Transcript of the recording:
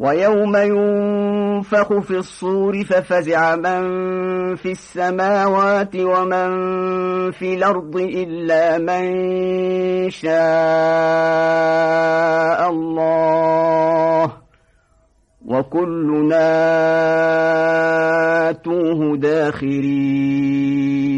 ويوم ينفخ في الصور ففزع من في السماوات ومن في الأرض إلا من شاء الله. وكلنا توه داخرين.